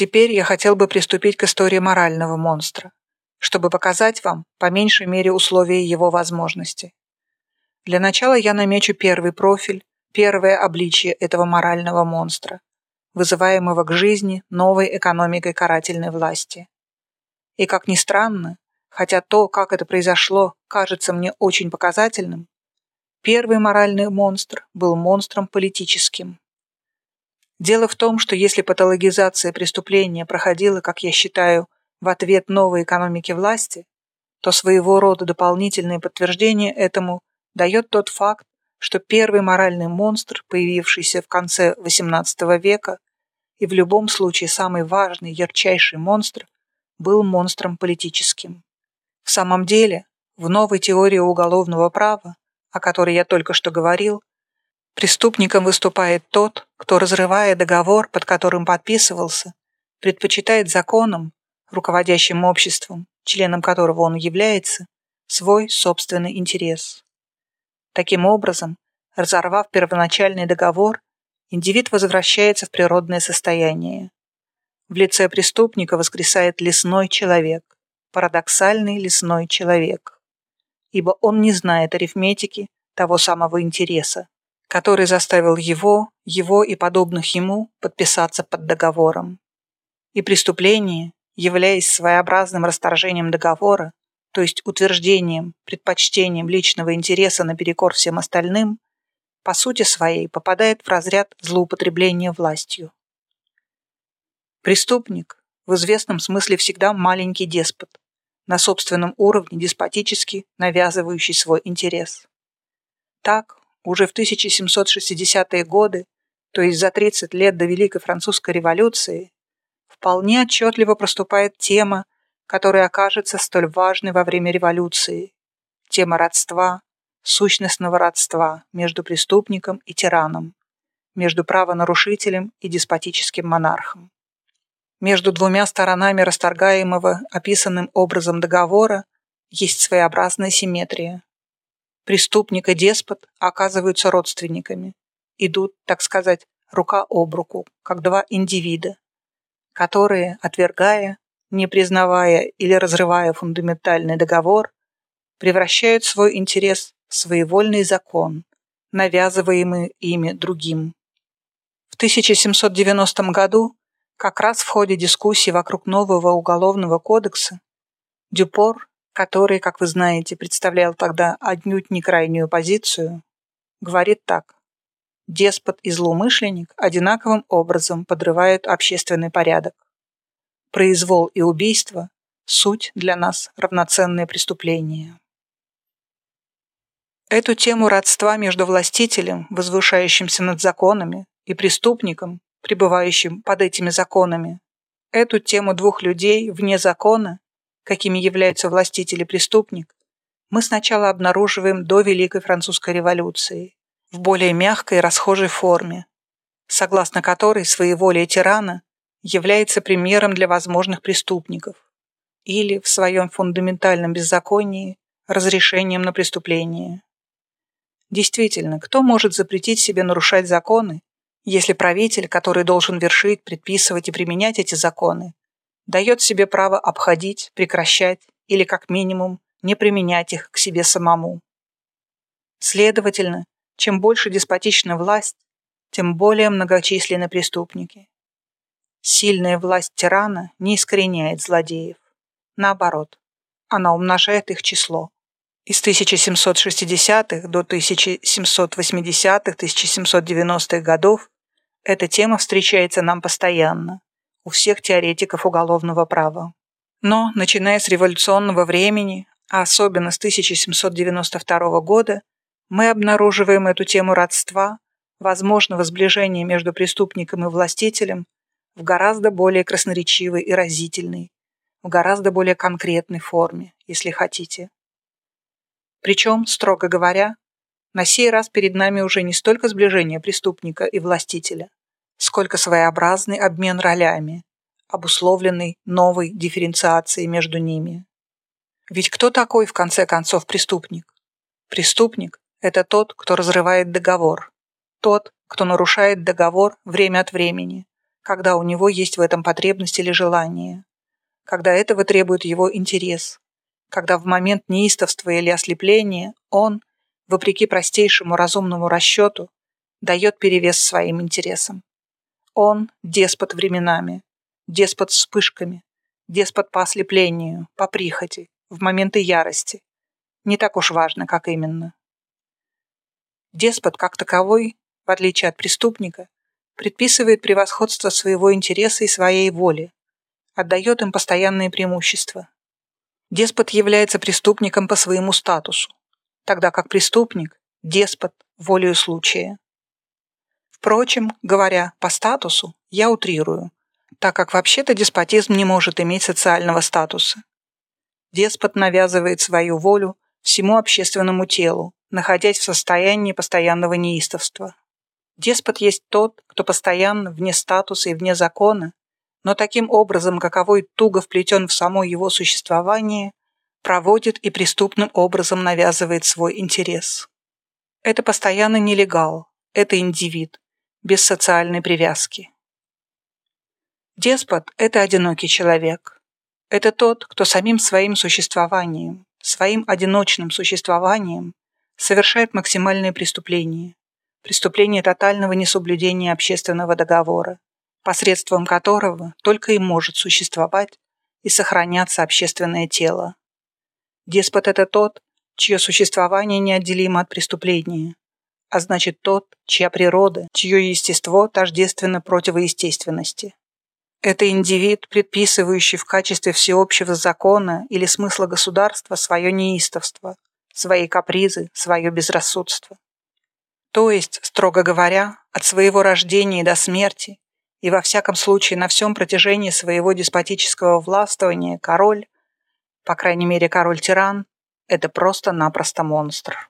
Теперь я хотел бы приступить к истории морального монстра, чтобы показать вам, по меньшей мере, условия его возможности. Для начала я намечу первый профиль, первое обличие этого морального монстра, вызываемого к жизни новой экономикой карательной власти. И как ни странно, хотя то, как это произошло, кажется мне очень показательным, первый моральный монстр был монстром политическим. Дело в том, что если патологизация преступления проходила, как я считаю, в ответ новой экономики власти, то своего рода дополнительное подтверждение этому дает тот факт, что первый моральный монстр, появившийся в конце XVIII века, и в любом случае самый важный, ярчайший монстр, был монстром политическим. В самом деле, в новой теории уголовного права, о которой я только что говорил, преступником выступает тот, кто, разрывая договор, под которым подписывался, предпочитает законам, руководящим обществом, членом которого он является, свой собственный интерес. Таким образом, разорвав первоначальный договор, индивид возвращается в природное состояние. В лице преступника воскресает лесной человек, парадоксальный лесной человек. Ибо он не знает арифметики того самого интереса, который заставил его, его и подобных ему подписаться под договором. И преступление, являясь своеобразным расторжением договора, то есть утверждением, предпочтением личного интереса наперекор всем остальным, по сути своей попадает в разряд злоупотребления властью. Преступник в известном смысле всегда маленький деспот, на собственном уровне деспотически навязывающий свой интерес. Так, уже в 1760-е годы, то есть за 30 лет до Великой Французской революции, вполне отчетливо проступает тема которая окажется столь важной во время революции. Тема родства, сущностного родства между преступником и тираном, между правонарушителем и деспотическим монархом. Между двумя сторонами расторгаемого описанным образом договора есть своеобразная симметрия. Преступник и деспот оказываются родственниками, идут, так сказать, рука об руку, как два индивида, которые, отвергая, не признавая или разрывая фундаментальный договор, превращают свой интерес в своевольный закон, навязываемый ими другим. В 1790 году, как раз в ходе дискуссий вокруг нового уголовного кодекса, Дюпор, который, как вы знаете, представлял тогда отнюдь не крайнюю позицию, говорит так. Деспот и злоумышленник одинаковым образом подрывают общественный порядок произвол и убийство – суть для нас равноценные преступления. Эту тему родства между властителем, возвышающимся над законами, и преступником, пребывающим под этими законами, эту тему двух людей вне закона, какими являются властитель и преступник, мы сначала обнаруживаем до Великой Французской революции в более мягкой и расхожей форме, согласно которой своеволие тирана является примером для возможных преступников или в своем фундаментальном беззаконии разрешением на преступление. Действительно, кто может запретить себе нарушать законы, если правитель, который должен вершить, предписывать и применять эти законы, дает себе право обходить, прекращать или, как минимум, не применять их к себе самому? Следовательно, чем больше деспотична власть, тем более многочисленны преступники. Сильная власть тирана не искореняет злодеев. Наоборот, она умножает их число. Из 1760-х до 1780-1790-х годов эта тема встречается нам постоянно у всех теоретиков уголовного права. Но, начиная с революционного времени, а особенно с 1792 года, мы обнаруживаем эту тему родства, возможного сближения между преступником и властителем в гораздо более красноречивой и разительной, в гораздо более конкретной форме, если хотите. Причем, строго говоря, на сей раз перед нами уже не столько сближение преступника и властителя, сколько своеобразный обмен ролями, обусловленный новой дифференциацией между ними. Ведь кто такой, в конце концов, преступник? Преступник – это тот, кто разрывает договор, тот, кто нарушает договор время от времени, когда у него есть в этом потребность или желание, когда этого требует его интерес, когда в момент неистовства или ослепления он, вопреки простейшему разумному расчету, дает перевес своим интересам. Он – деспот временами, деспот вспышками, деспот по ослеплению, по прихоти, в моменты ярости. Не так уж важно, как именно. Деспот как таковой, в отличие от преступника, предписывает превосходство своего интереса и своей воли, отдает им постоянные преимущества. Деспот является преступником по своему статусу, тогда как преступник – деспот волею случая. Впрочем, говоря по статусу, я утрирую, так как вообще-то деспотизм не может иметь социального статуса. Деспот навязывает свою волю всему общественному телу, находясь в состоянии постоянного неистовства. Деспот есть тот, кто постоянно вне статуса и вне закона, но таким образом, каковой туго вплетен в само его существование, проводит и преступным образом навязывает свой интерес. Это постоянно нелегал, это индивид, без социальной привязки. Деспот – это одинокий человек. Это тот, кто самим своим существованием, своим одиночным существованием совершает максимальные преступления, преступление тотального несоблюдения общественного договора, посредством которого только и может существовать и сохраняться общественное тело. Деспот – это тот, чье существование неотделимо от преступления, а значит тот, чья природа, чье естество тождественно противоестественности. Это индивид, предписывающий в качестве всеобщего закона или смысла государства свое неистовство, свои капризы, свое безрассудство. То есть, строго говоря, от своего рождения до смерти, и во всяком случае на всем протяжении своего деспотического властвования король, по крайней мере король-тиран, это просто-напросто монстр.